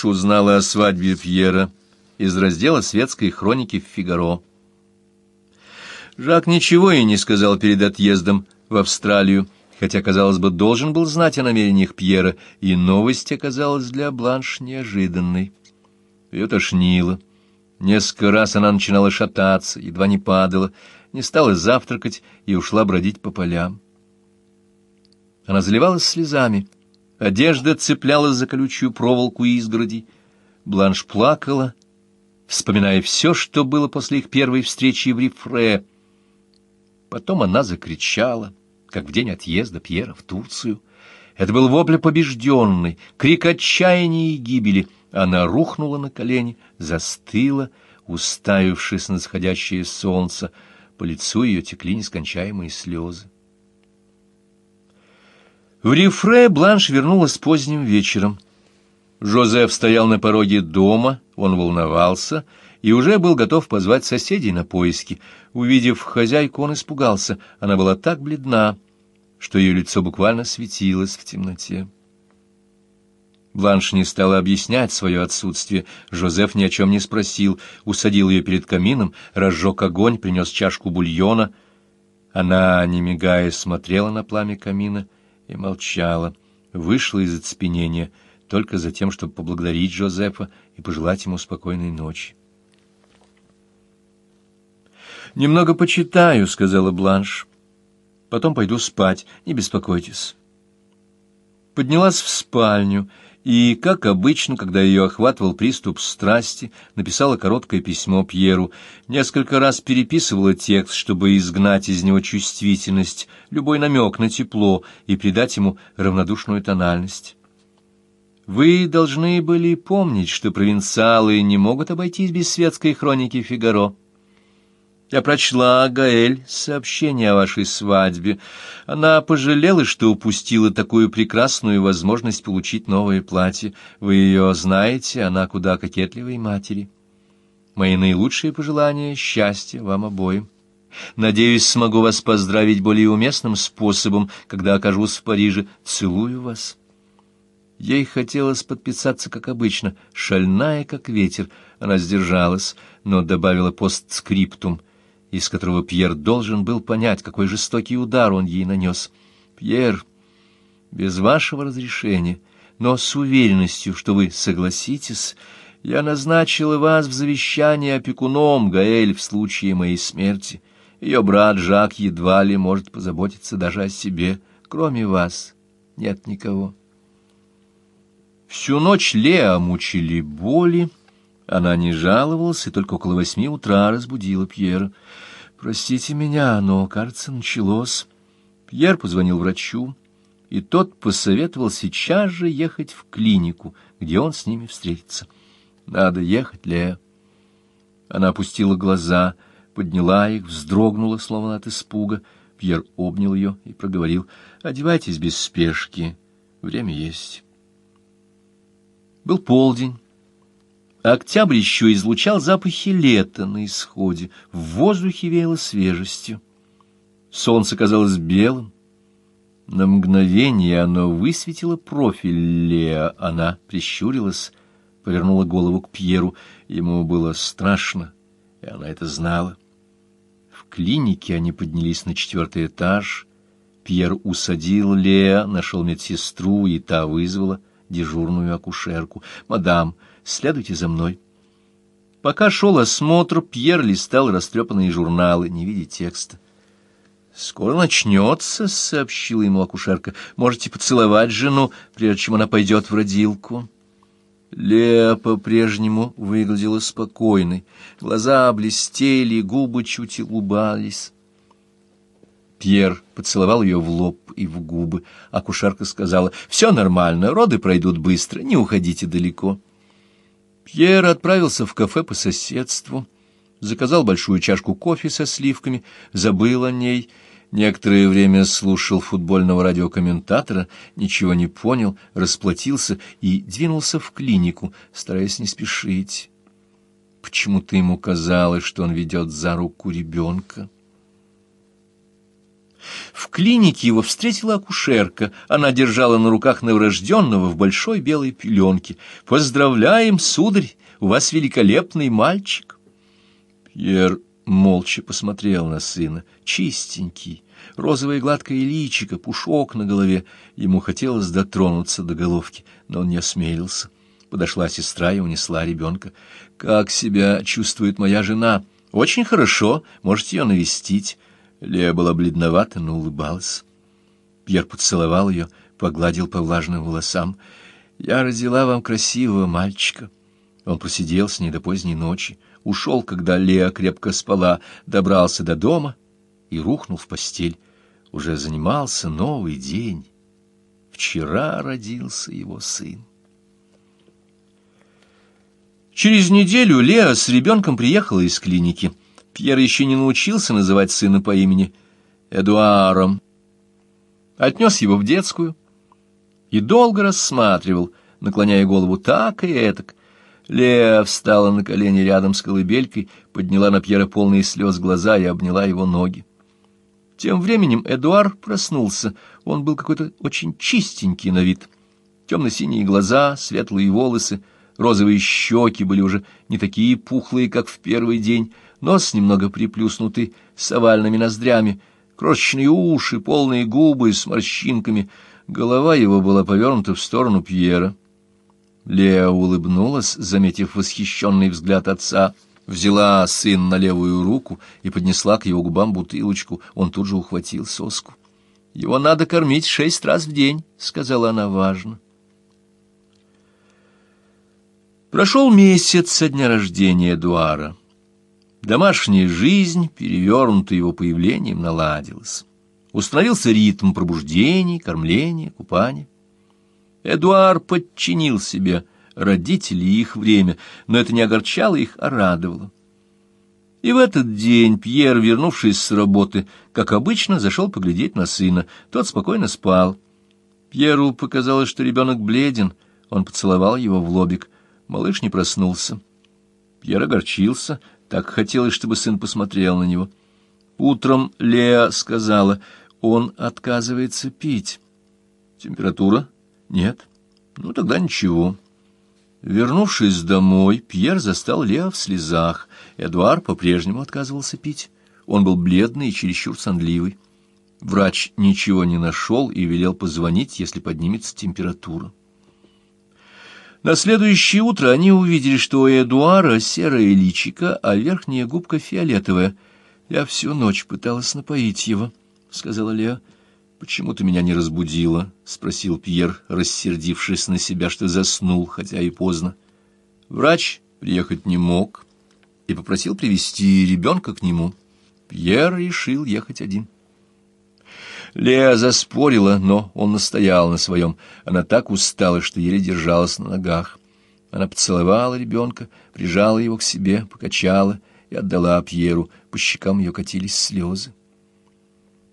Бланш узнала о свадьбе Пьера из раздела светской хроники в «Фигаро». Жак ничего и не сказал перед отъездом в Австралию, хотя, казалось бы, должен был знать о намерениях Пьера, и новость оказалась для Бланш неожиданной. Ее тошнило. Несколько раз она начинала шататься, едва не падала, не стала завтракать и ушла бродить по полям. Она заливалась слезами, одежда цеплялась за колючую проволоку изгороди. Бланш плакала, вспоминая все, что было после их первой встречи в Рифре. Потом она закричала, как в день отъезда Пьера в Турцию. Это был вопль побежденный, крик отчаяния и гибели — она рухнула на колени, застыла, уставившись на сходящее солнце. По лицу ее текли нескончаемые слезы. В Рифре Бланш вернулась поздним вечером. Жозеф стоял на пороге дома, он волновался и уже был готов позвать соседей на поиски. Увидев хозяйку, он испугался. Она была так бледна, что ее лицо буквально светилось в темноте. Бланш не стала объяснять свое отсутствие. Жозеф ни о чем не спросил, усадил ее перед камином, разжег огонь, принес чашку бульона. Она, не мигая, смотрела на пламя камина и молчала, вышла из оцепенения только за тем, чтобы поблагодарить Жозефа и пожелать ему спокойной ночи. «Немного почитаю», — сказала Бланш. «Потом пойду спать, не беспокойтесь». Поднялась в спальню и, как обычно, когда ее охватывал приступ страсти, написала короткое письмо Пьеру, несколько раз переписывала текст, чтобы изгнать из него чувствительность, любой намек на тепло и придать ему равнодушную тональность. Вы должны были помнить, что провинциалы не могут обойтись без светской хроники Фигаро. Я прочла, Гаэль, сообщение о вашей свадьбе. Она пожалела, что упустила такую прекрасную возможность получить новое платье. Вы ее знаете, она куда кокетливой матери. Мои наилучшие пожелания, счастья вам обоим. Надеюсь, смогу вас поздравить более уместным способом, когда окажусь в Париже. Целую вас. Ей хотелось подписаться, как обычно, шальная, как ветер. Она сдержалась, но добавила постскриптум — из которого Пьер должен был понять, какой жестокий удар он ей нанес. «Пьер, без вашего разрешения, но с уверенностью, что вы согласитесь, я назначила вас в завещании опекуном Гаэль в случае моей смерти. Ее брат Жак едва ли может позаботиться даже о себе. Кроме вас нет никого». Всю ночь Леа мучили боли, она не жаловалась и только около восьми утра разбудила Пьера. «Простите меня, но, кажется, началось». Пьер позвонил врачу, и тот посоветовал сейчас же ехать в клинику, где он с ними встретится. «Надо ехать, Лея». Она опустила глаза, подняла их, вздрогнула, словно от испуга. Пьер обнял ее и проговорил, «Одевайтесь без спешки, время есть». Был полдень. Октябрь еще излучал запахи лета на исходе, в воздухе веяло свежестью. Солнце казалось белым. На мгновение оно высветило профиль Леа. Она прищурилась, повернула голову к Пьеру. Ему было страшно, и она это знала. В клинике они поднялись на четвертый этаж. Пьер усадил Леа, нашел медсестру, и та вызвала дежурную акушерку. «Мадам, следуйте за мной». Пока шел осмотр, Пьер листал растрепанные журналы, не видя текста. «Скоро начнется», — сообщила ему акушерка. «Можете поцеловать жену, прежде чем она пойдет в родилку». Леа по-прежнему выглядела спокойной. Глаза блестели, губы чуть улыбались. Пьер поцеловал ее в лоб и в губы. Акушерка сказала, «Все нормально, роды пройдут быстро, не уходите далеко». Пьер отправился в кафе по соседству, заказал большую чашку кофе со сливками, забыл о ней, некоторое время слушал футбольного радиокомментатора, ничего не понял, расплатился и двинулся в клинику, стараясь не спешить. Почему-то ему казалось, что он ведет за руку ребенка. В клинике его встретила акушерка. Она держала на руках новорожденного в большой белой пеленке. «Поздравляем, сударь, у вас великолепный мальчик!» Пьер молча посмотрел на сына. Чистенький, розовое гладкое личико, пушок на голове. Ему хотелось дотронуться до головки, но он не осмелился. Подошла сестра и унесла ребенка. «Как себя чувствует моя жена?» «Очень хорошо, можете ее навестить». Лея была бледновата, но улыбалась. Пьер поцеловал ее, погладил по влажным волосам. «Я родила вам красивого мальчика». Он просидел с ней до поздней ночи, ушел, когда Лея крепко спала, добрался до дома и рухнул в постель. Уже занимался новый день. Вчера родился его сын. Через неделю Леа с ребенком приехала из клиники. Пьер еще не научился называть сына по имени Эдуаром. Отнес его в детскую и долго рассматривал, наклоняя голову так и этак. Леа встала на колени рядом с колыбелькой, подняла на Пьера полные слез глаза и обняла его ноги. Тем временем Эдуар проснулся. Он был какой-то очень чистенький на вид. Темно-синие глаза, светлые волосы, розовые щеки были уже не такие пухлые, как в первый день, нос немного приплюснутый, с овальными ноздрями, крошечные уши, полные губы с морщинками. Голова его была повернута в сторону Пьера. Леа улыбнулась, заметив восхищенный взгляд отца, взяла сын на левую руку и поднесла к его губам бутылочку. Он тут же ухватил соску. «Его надо кормить шесть раз в день», — сказала она важно. Прошел месяц со дня рождения Эдуара. Домашняя жизнь, перевернутая его появлением, наладилась. Установился ритм пробуждений, кормления, купания. Эдуар подчинил себе родителей и их время, но это не огорчало их, а радовало. И в этот день Пьер, вернувшись с работы, как обычно, зашел поглядеть на сына. Тот спокойно спал. Пьеру показалось, что ребенок бледен. Он поцеловал его в лобик. Малыш не проснулся. Пьер огорчился, так хотелось, чтобы сын посмотрел на него. Утром Леа сказала, он отказывается пить. Температура? Нет. Ну, тогда ничего. Вернувшись домой, Пьер застал Леа в слезах. Эдуар по-прежнему отказывался пить. Он был бледный и чересчур сонливый. Врач ничего не нашел и велел позвонить, если поднимется температура. На следующее утро они увидели, что у Эдуара серое личико, а верхняя губка фиолетовая. «Я всю ночь пыталась напоить его», — сказала Леа. «Почему ты меня не разбудила?» — спросил Пьер, рассердившись на себя, что заснул, хотя и поздно. Врач приехать не мог и попросил привести ребенка к нему. Пьер решил ехать один. Леа заспорила, но он настоял на своем. Она так устала, что еле держалась на ногах. Она поцеловала ребенка, прижала его к себе, покачала и отдала Пьеру. По щекам ее катились слезы.